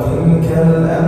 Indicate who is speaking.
Speaker 1: وتلك الأمثال